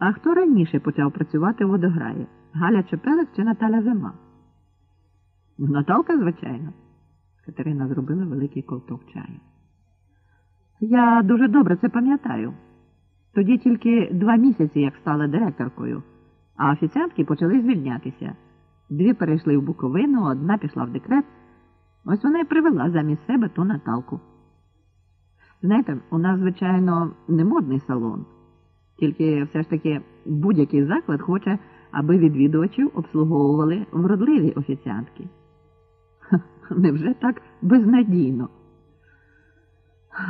А хто раніше почав працювати в водограї? Галя Чепелик чи Наталя Зима? Наталка, звичайно. Катерина зробила великий ковток чаю. Я дуже добре це пам'ятаю. Тоді тільки два місяці, як стала директоркою, а офіціантки почали звільнятися. Дві перейшли в Буковину, одна пішла в декрет. Ось вона і привела замість себе ту Наталку. Знаєте, у нас, звичайно, не модний салон, тільки все ж таки будь-який заклад хоче, аби відвідувачів обслуговували вродливі офіціантки. Ха, Невже так безнадійно?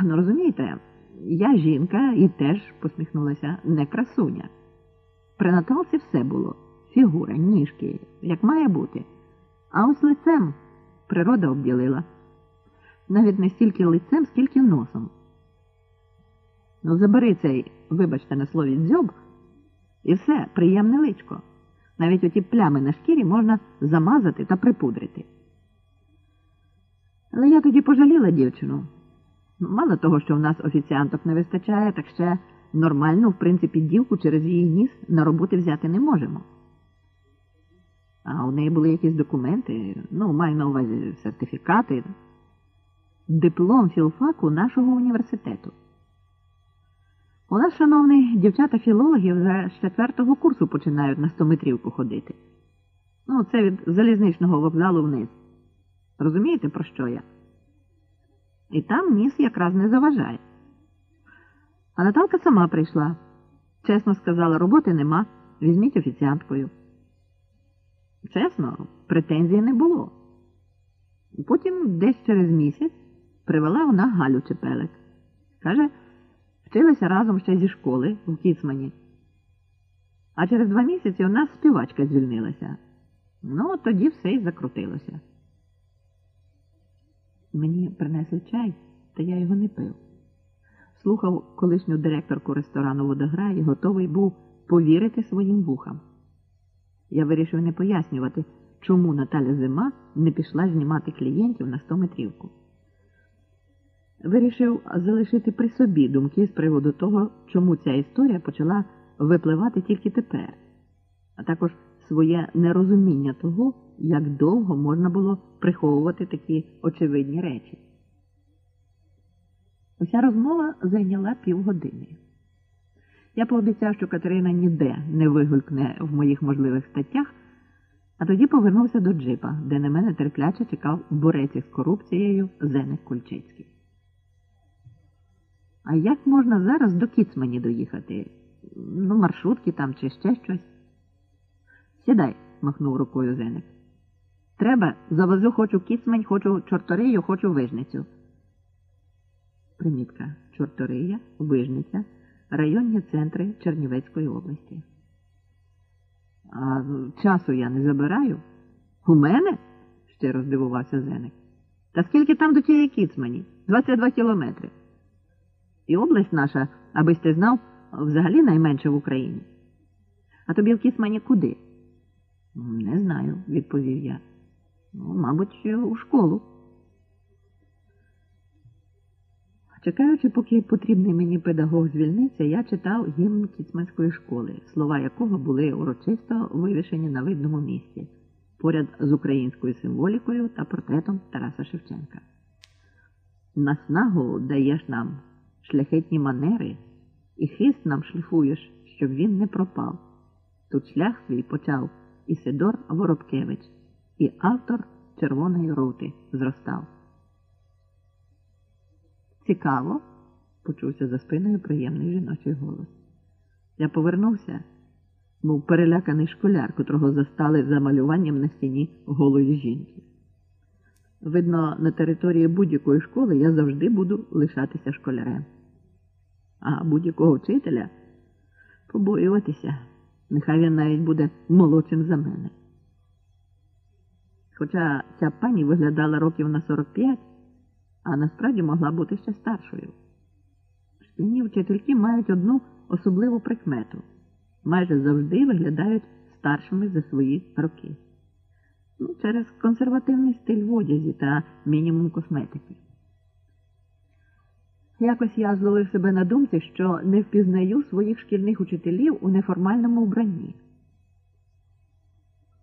Ну, розумієте, я жінка і теж посміхнулася не красуня. При Наталці все було фігура, ніжки, як має бути. А ось лицем природа обділила. Навіть не стільки лицем, скільки носом. Ну, забери цей, вибачте, на слові дзьоб, і все, приємне личко. Навіть оті плями на шкірі можна замазати та припудрити. Але я тоді пожаліла дівчину. Мало того, що в нас офіціанток не вистачає, так ще нормально, в принципі, дівку через її ніс на роботи взяти не можемо. А у неї були якісь документи, ну, маю на увазі сертифікати, диплом філфаку нашого університету. У нас, шановні дівчата-філологи, вже з четвертого курсу починають на стометрівку ходити. Ну, це від залізничного вокзалу вниз. Розумієте, про що я? І там ніс якраз не заважає. А Наталка сама прийшла. Чесно сказала, роботи нема, візьміть офіціанткою. Чесно, претензій не було. Потім десь через місяць привела вона Галю Чепелик. Каже, вчилися разом ще зі школи в Кіцмані. А через два місяці у нас співачка звільнилася. Ну, тоді все і закрутилося. Мені принесли чай, та я його не пив. Слухав колишню директорку ресторану Водогра і готовий був повірити своїм вухам. Я вирішив не пояснювати, чому Наталя Зима не пішла знімати клієнтів на 100 метрівку. Вирішив залишити при собі думки з приводу того, чому ця історія почала випливати тільки тепер, а також своє нерозуміння того, як довго можна було приховувати такі очевидні речі. Уся розмова зайняла півгодини. Я пообіцяв, що Катерина ніде не вигулькне в моїх можливих статтях, а тоді повернувся до джипа, де на мене терпляче чекав борець із корупцією Зеник Кульчицький. А як можна зараз до Кіцмані доїхати? Ну, маршрутки там чи ще щось? Сідай, махнув рукою Зеник. Треба, завезу хочу Кіцмань, хочу чорторию, хочу вижницю. Примітка Чортория, Вижниця, районні центри Чернівецької області. А часу я не забираю. У мене? щиро здивувався Зеник. Та скільки там до тієї Кіцмані? 22 кілометри. І область наша, абись ти знав, взагалі найменша в Україні. А тобі в Кіцмані куди? Не знаю, відповів я. Ну, мабуть, у школу. Чекаючи, поки потрібний мені педагог звільниться, я читав гімн Кіцманської школи, слова якого були урочисто вивішені на видному місці, поряд з українською символікою та портретом Тараса Шевченка. Наснагу даєш нам шляхетні манери, і хист нам шліфуєш, щоб він не пропав. Тут шлях свій почав Ісидор Воробкевич, і автор Червоної рути зростав. Цікаво, почувся за спиною приємний жіночий голос. Я повернувся, мов переляканий школяр, котрого застали за малюванням на стіні голої жінки. Видно, на території будь-якої школи я завжди буду лишатися школярем. А будь-якого вчителя побоюватися, нехай він навіть буде молодшим за мене. Хоча ця пані виглядала років на 45, а насправді могла бути ще старшою. Шкільні вчительки мають одну особливу прикмету майже завжди виглядають старшими за свої роки. Ну, через консервативний стиль в одязі та мінімум косметики. Якось я зловив себе на думці, що не впізнаю своїх шкільних учителів у неформальному вбранні.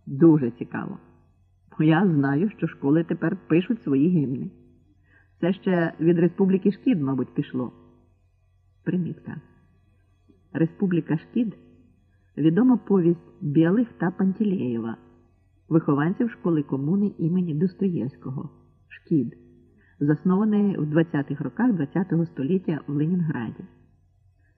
Дуже цікаво. Бо я знаю, що школи тепер пишуть свої гімни. Це ще від Республіки Шкід, мабуть, пішло. Примітка. Республіка Шкід відома повість Білих та Пантілеєва, вихованців школи комуни імені Достоєвського Шкід, заснованої в 20-х роках ХХ століття в Ленінграді.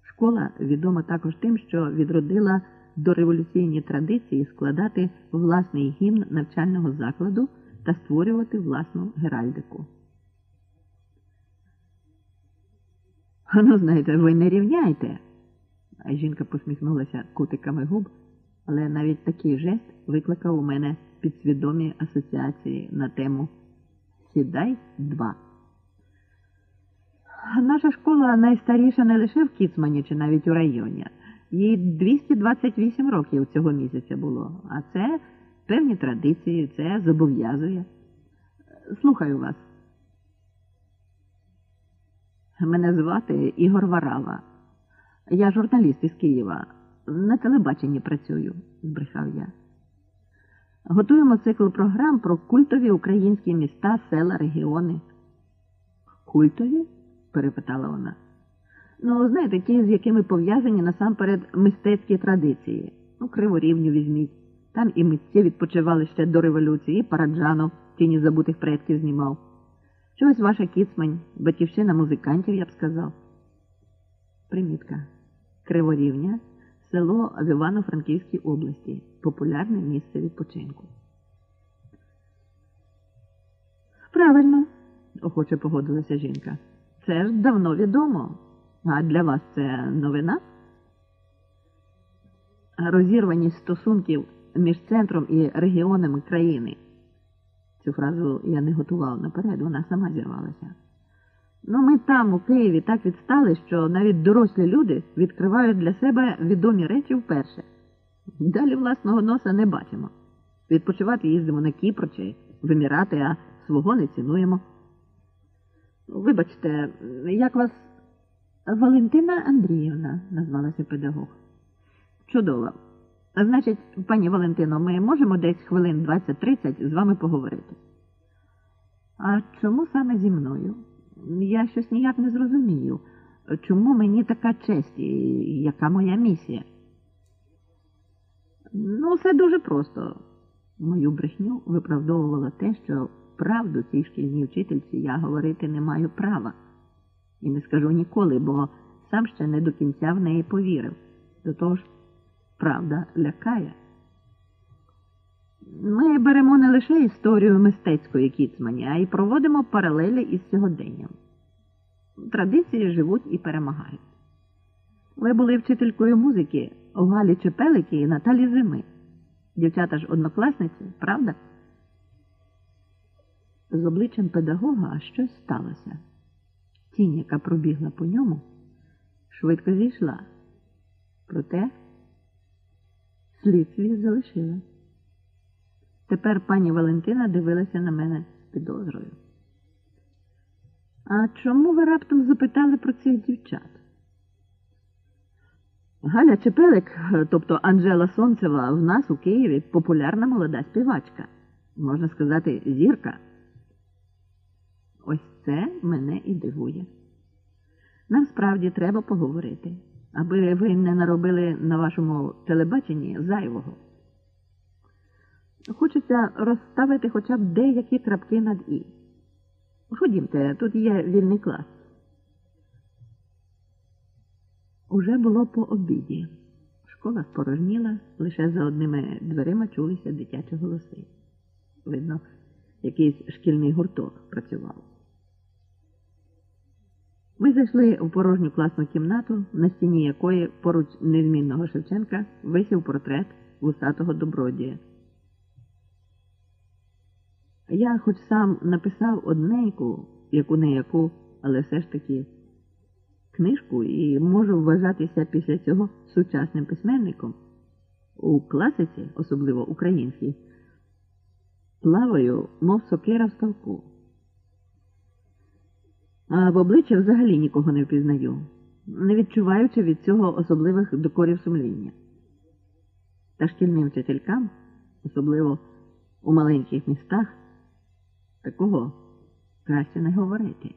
Школа відома також тим, що відродила дореволюційні традиції складати власний гімн навчального закладу та створювати власну геральдику. Ну, знаєте, ви не рівняйте. А жінка посміхнулася кутиками губ, але навіть такий жест викликав у мене підсвідомі асоціації на тему Сідай два. Наша школа найстаріша не лише в Кіцмані чи навіть у районі. Їй 228 років цього місяця було, а це певні традиції, це зобов'язує. Слухаю вас. Мене звати Ігор Варава. Я журналіст із Києва. На телебаченні працюю, збрехав я. Готуємо цикл програм про культові українські міста, села, регіони. Культові? перепитала вона. Ну, знаєте, ті, з якими пов'язані насамперед мистецькі традиції. Ну, криворівню візьміть. Там і митці відпочивали ще до революції, і Параджано тіні забутих предків знімав. Чогось ваша кіцмань, батьківщина музикантів, я б сказав. Примітка. Криворівня, село в Івано-Франківській області, популярне місце відпочинку. Правильно, охоче погодилася жінка. Це ж давно відомо. А для вас це новина? Розірваність стосунків між центром і регіонами країни. Цю фразу я не готував наперед, вона сама зірвалася. Ну, ми там, у Києві, так відстали, що навіть дорослі люди відкривають для себе відомі речі вперше. Далі власного носа не бачимо. Відпочивати їздимо на Кіпр чи в Емірати, а свого не цінуємо. Вибачте, як вас Валентина Андріївна, назвалася педагог. Чудово. Значить, пані Валентино, ми можемо десь хвилин 20-30 з вами поговорити. А чому саме зі мною? Я щось ніяк не зрозумію. Чому мені така честь і яка моя місія? Ну, все дуже просто. Мою брехню виправдовувало те, що правду цій шкільній вчительці я говорити не маю права. І не скажу ніколи, бо сам ще не до кінця в неї повірив. До того ж, правда лякає. Ми беремо не лише історію мистецької кіцмані, а й проводимо паралелі із сьогоденням. Традиції живуть і перемагають. Ви були вчителькою музики у Галі Чепелики і Наталі Зими. Дівчата ж однокласниці, правда? З обличчям педагога щось сталося. Тінь, яка пробігла по ньому, швидко зійшла. Проте слід свій залишила. Тепер пані Валентина дивилася на мене з підозрою. А чому ви раптом запитали про цих дівчат? Галя Чепелик, тобто Анжела Сонцева, в нас у Києві популярна молода співачка, можна сказати, зірка. Ось це мене і дивує. Нам справді треба поговорити, аби ви не наробили на вашому телебаченні зайвого. Хочеться розставити хоча б деякі крапки над І. Ходімте, тут є вільний клас. Уже було по обіді. Школа спорожніла, лише за одними дверима чулися дитячі голоси. Видно, якийсь шкільний гурток працював. Ми зайшли в порожню класну кімнату, на стіні якої поруч незмінного Шевченка висів портрет вусатого добродія. Я хоч сам написав одненьку, яку не яку, але все ж таки книжку і можу вважатися після цього сучасним письменником. У класиці, особливо українській, плаваю, мов сокира в ставку. А в обличчя взагалі нікого не впізнаю, не відчуваючи від цього особливих докорів сумління. Та шкільним вчителькам, особливо у маленьких містах, такого краще не говорити.